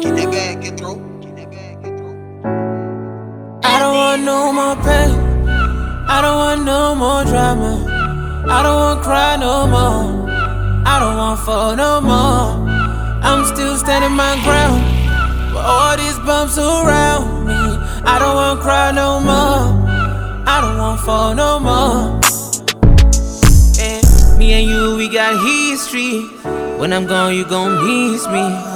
Get that bag, get through. Get that bag, get through. I don't want no more pain. I don't want no more drama. I don't want cry no more. I don't want fall no more. I'm still standing my ground. But all these bumps around me. I don't want cry no more. I don't want fall no more. And me and you, we got history. When I'm gone, you gon' miss me.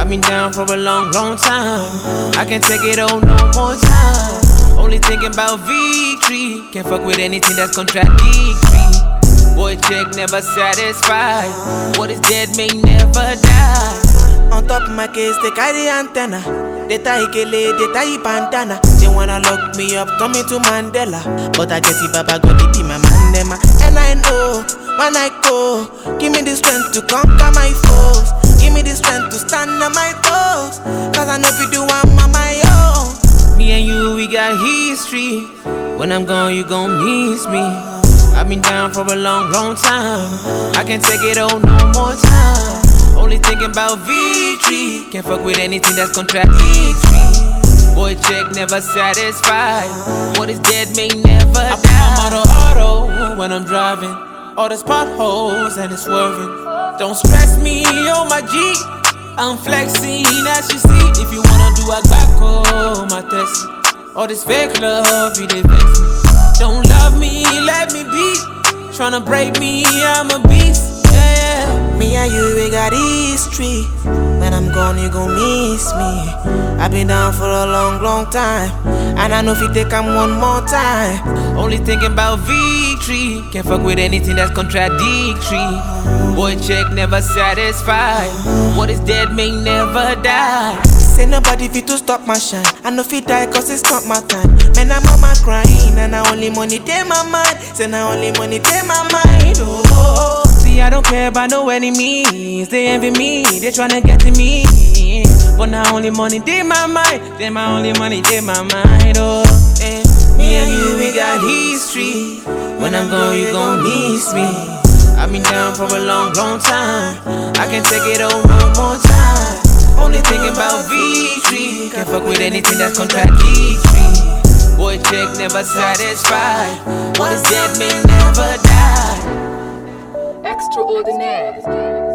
I've been down for a long, long time. I can't take it on no more time. Only thinking about victory. Can't fuck with anything that's contradictory. Boy, check never satisfied. What is dead may never die. On top of my case, they carry antenna. They tie kele, they tie bandana. They wanna lock me up, me to Mandela. But I get it, Baba God, it be my man. And I know when I go, give me the strength to conquer my foes. Give me the strength to stand on my toes. Cause I know if you do, I'm on my own. Me and you, we got history. When I'm gone, you gon' miss me. I've been down for a long, long time. I can't take it all no more time. Only thinking about victory. Can't fuck with anything that's contradictory. Boy, check never satisfied. What is dead may never die. I'm auto auto when I'm driving. All these potholes and it's swerving. Don't stress me on my G. I'm flexing as you see. If you wanna do a back my test. All this fake love, you dey vex me. Don't love me, let me be. Tryna break me, I'm a beast. Yeah, yeah. And you, we got history. When I'm gone, you gon' miss me. I've been down for a long, long time. And I know if you take one more time. Only thinking about victory. Can't fuck with anything that's contradictory. Boy, check never satisfied. What is dead may never die. Say nobody fit to stop my shine. I know fit die cause it's not my time. Man, I'm on my grind. And I only money take my mind. Say now only money take my mind. Care about no enemies. They envy me, they tryna get to me. But now only money they my mind. They my only money, they my mind. Oh, and me and you, we got history. When I'm gone, you gon' miss me. I've been down for a long, long time. I can't take it on one more time. Only thinking about victory. Can't fuck with anything that's contradictory. Boy, check never satisfied. What is dead may never die golden ass.